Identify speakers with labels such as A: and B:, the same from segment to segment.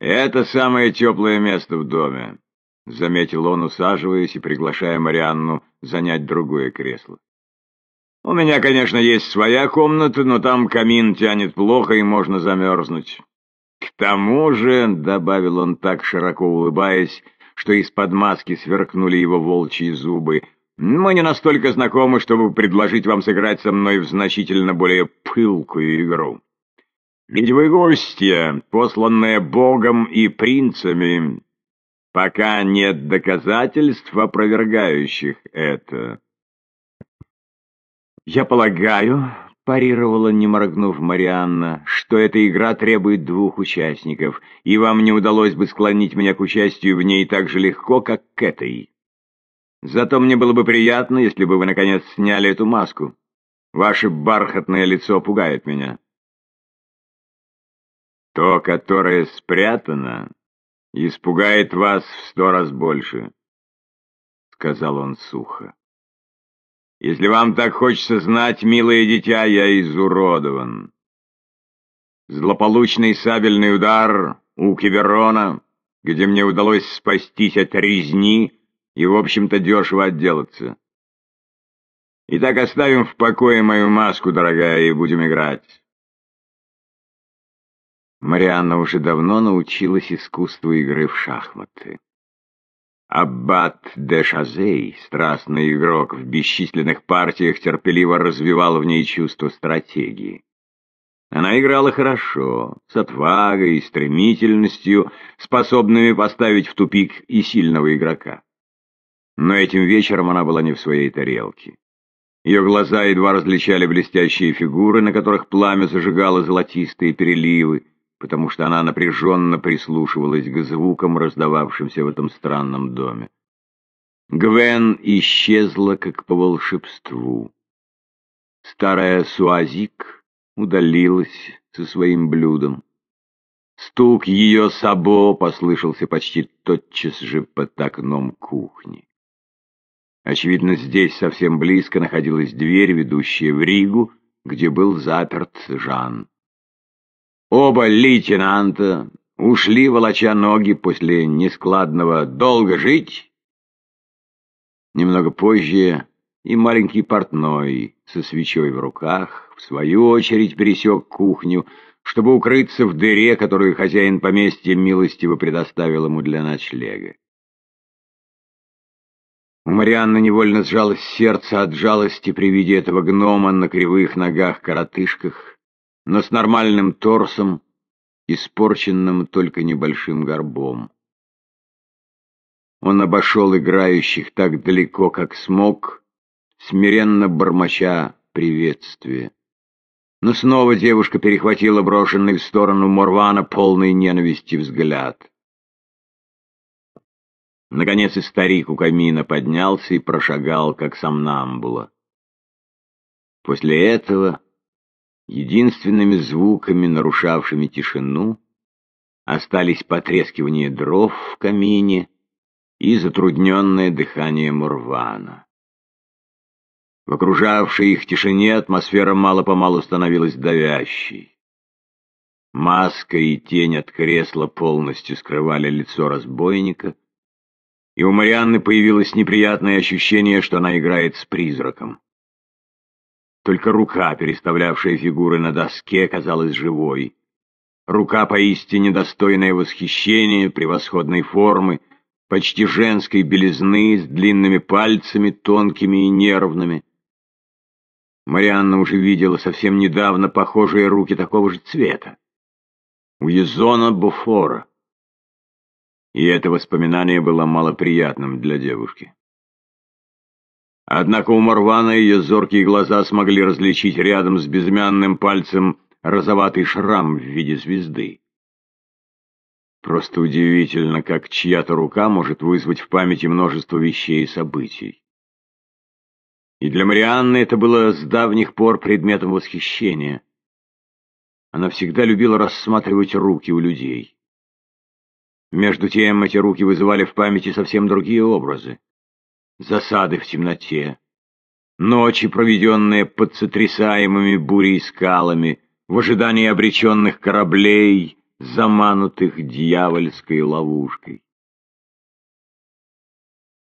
A: «Это самое теплое место в доме», — заметил он, усаживаясь и приглашая Марианну занять другое кресло. «У меня, конечно, есть своя комната, но там камин тянет плохо и можно замерзнуть. К тому же, — добавил он так широко улыбаясь, что из-под маски сверкнули его волчьи зубы, — мы не настолько знакомы, чтобы предложить вам сыграть со мной в значительно более пылкую игру. Ведь вы гостья, посланная Богом и принцами, пока нет доказательств, опровергающих это. «Я полагаю, — парировала, не моргнув Марианна, — что эта игра требует двух участников, и вам не удалось бы склонить меня к участию в ней так же легко, как к этой. Зато мне было бы приятно, если бы вы, наконец, сняли эту маску. Ваше бархатное лицо пугает меня». «То, которое спрятано, испугает вас в сто раз больше», — сказал он сухо. Если вам так хочется знать, милое дитя, я изуродован. Злополучный сабельный удар у Киверона, где мне удалось спастись от резни и, в общем-то, дешево отделаться. Итак, оставим в покое мою маску, дорогая, и будем играть. Марианна уже давно научилась искусству игры в шахматы. Аббат де Шазей, страстный игрок, в бесчисленных партиях терпеливо развивал в ней чувство стратегии. Она играла хорошо, с отвагой и стремительностью, способными поставить в тупик и сильного игрока. Но этим вечером она была не в своей тарелке. Ее глаза едва различали блестящие фигуры, на которых пламя зажигало золотистые переливы, потому что она напряженно прислушивалась к звукам, раздававшимся в этом странном доме. Гвен исчезла, как по волшебству. Старая Суазик удалилась со своим блюдом. Стук ее сабо послышался почти тотчас же под окном кухни. Очевидно, здесь совсем близко находилась дверь, ведущая в Ригу, где был заперт Жан. Оба лейтенанта ушли, волоча ноги после нескладного «долго жить». Немного позже и маленький портной со свечой в руках, в свою очередь, пересек кухню, чтобы укрыться в дыре, которую хозяин поместья милостиво предоставил ему для ночлега. У Марианны невольно сжалось сердце от жалости при виде этого гнома на кривых ногах-коротышках, но с нормальным торсом, испорченным только небольшим горбом. Он обошел играющих так далеко, как смог, смиренно бормоча приветствие. Но снова девушка перехватила брошенный в сторону Морвана полный ненависти взгляд. Наконец и старик у камина поднялся и прошагал, как сам Намбула. После этого Единственными звуками, нарушавшими тишину, остались потрескивание дров в камине и затрудненное дыхание Мурвана. В окружавшей их тишине атмосфера мало-помалу становилась давящей. Маска и тень от кресла полностью скрывали лицо разбойника, и у Марианны появилось неприятное ощущение, что она играет с призраком. Только рука, переставлявшая фигуры на доске, казалась живой. Рука поистине достойная восхищения, превосходной формы, почти женской белизны, с длинными пальцами, тонкими и нервными. Марианна уже видела совсем недавно похожие руки такого же цвета. У Езона Буфора. И это воспоминание было малоприятным для девушки. Однако у Марвана ее зоркие глаза смогли различить рядом с безымянным пальцем розоватый шрам в виде звезды. Просто удивительно, как чья-то рука может вызвать в памяти множество вещей и событий. И для Марианны это было с давних пор предметом восхищения. Она всегда любила рассматривать руки у людей. Между тем эти руки вызывали в памяти совсем другие образы засады в темноте, ночи, проведенные под сотрясаемыми бурей скалами, в ожидании обреченных кораблей, заманутых дьявольской ловушкой.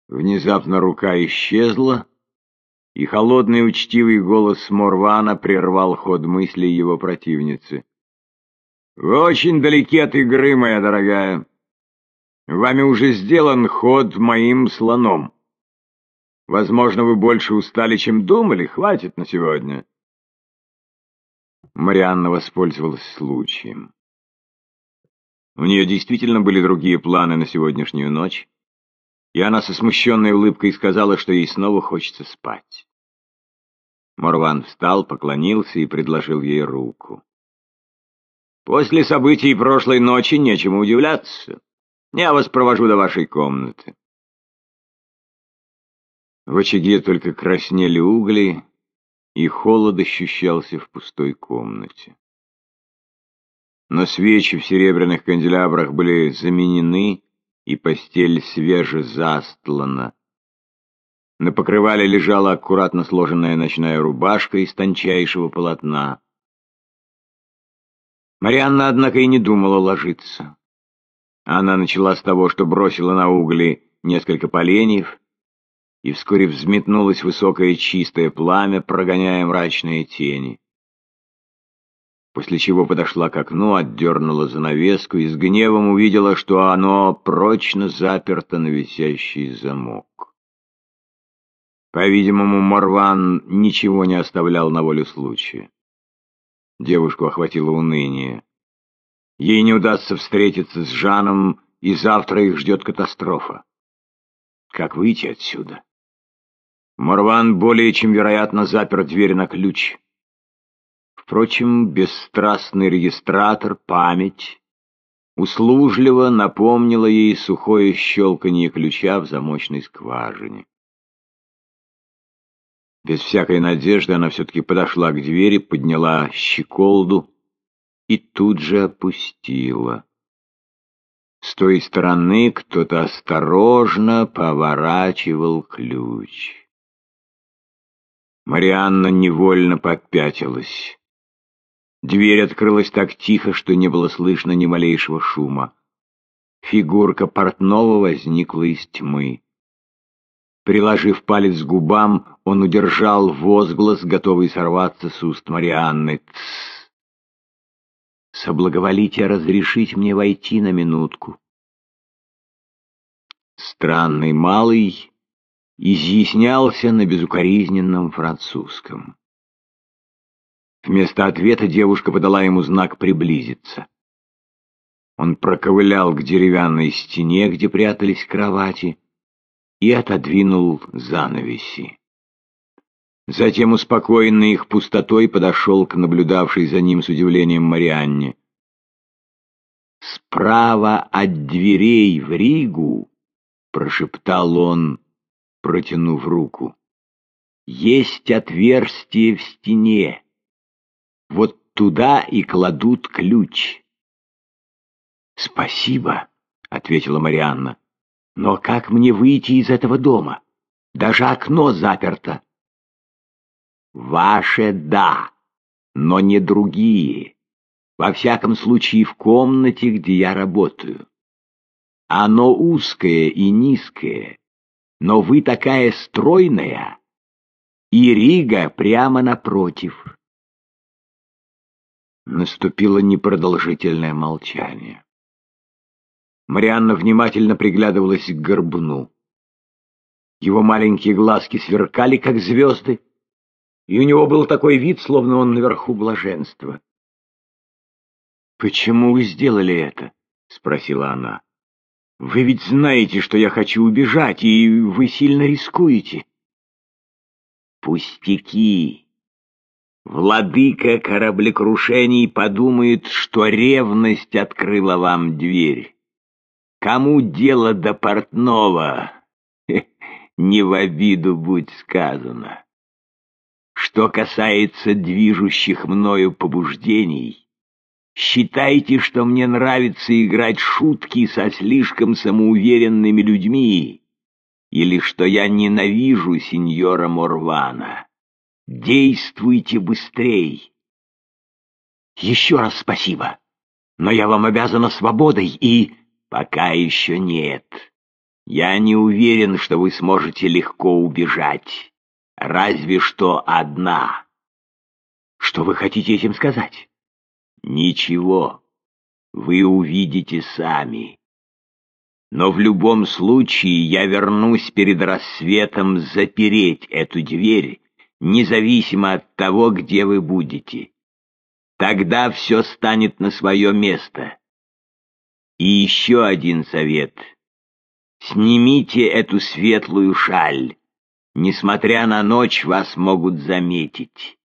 A: Внезапно рука исчезла, и холодный учтивый голос Морвана прервал ход мыслей его противницы. «Вы очень далеки от игры, моя дорогая. Вами уже сделан ход моим слоном. Возможно, вы больше устали, чем думали. Хватит на сегодня». Марианна воспользовалась случаем. У нее действительно были другие планы на сегодняшнюю ночь, и она со смущенной улыбкой сказала, что ей снова хочется спать. Морван встал, поклонился и предложил ей руку. «После событий прошлой ночи нечему удивляться. Я вас провожу до вашей комнаты». В очаге только краснели угли, и холод ощущался в пустой комнате. Но свечи в серебряных канделябрах были заменены, и постель свеже застлана. На покрывале лежала аккуратно сложенная ночная рубашка из тончайшего полотна. Марианна, однако, и не думала ложиться. Она начала с того, что бросила на угли несколько поленьев, и вскоре взметнулось высокое чистое пламя, прогоняя мрачные тени после чего подошла к окну, отдернула занавеску и с гневом увидела, что оно прочно заперто на висящий замок. По-видимому, Марван ничего не оставлял на волю случая. Девушку охватило уныние. Ей не удастся встретиться с Жаном, и завтра их ждет катастрофа. Как выйти отсюда? Марван более чем вероятно запер дверь на ключ. Впрочем, бесстрастный регистратор, память, услужливо напомнила ей сухое щелканье ключа в замочной скважине. Без всякой надежды она все-таки подошла к двери, подняла щеколду и тут же опустила. С той стороны кто-то осторожно поворачивал ключ. Марианна невольно попятилась. Дверь открылась так тихо, что не было слышно ни малейшего шума. Фигурка портного возникла из тьмы. Приложив палец к губам, он удержал возглас, готовый сорваться с уст Марианны. «Тссс! Соблаговолите разрешить мне войти на минутку». Странный малый изъяснялся на безукоризненном французском. Вместо ответа девушка подала ему знак приблизиться. Он проковылял к деревянной стене, где прятались кровати, и отодвинул занавеси. Затем, успокоенный их пустотой, подошел к наблюдавшей за ним с удивлением Марианне. «Справа от дверей в Ригу», — прошептал он, протянув руку, — «есть отверстие в стене. Вот туда и кладут ключ. «Спасибо», — ответила Марианна. «Но как мне выйти из этого дома? Даже окно заперто». «Ваше — да, но не другие. Во всяком случае, в комнате, где я работаю. Оно узкое и низкое, но вы такая стройная, и Рига прямо напротив». Наступило непродолжительное молчание. Марианна внимательно приглядывалась к горбуну. Его маленькие глазки сверкали, как звезды, и у него был такой вид, словно он наверху блаженства. «Почему вы сделали это?» — спросила она. «Вы ведь знаете, что я хочу убежать, и вы сильно рискуете». «Пустяки!» Владыка кораблекрушений подумает, что ревность открыла вам дверь. Кому дело до портного? Не в обиду будь сказано. Что касается движущих мною побуждений, считайте, что мне нравится играть шутки со слишком самоуверенными людьми, или что я ненавижу сеньора Морвана. Действуйте быстрей. Еще раз спасибо. но я вам обязана свободой и... Пока еще нет. Я не уверен, что вы сможете легко убежать. Разве что одна. Что вы хотите этим сказать? Ничего. Вы увидите сами. Но в любом случае я вернусь перед рассветом запереть эту дверь, независимо от того, где вы будете. Тогда все станет на свое место. И еще один совет. Снимите эту светлую шаль. Несмотря на ночь, вас могут заметить.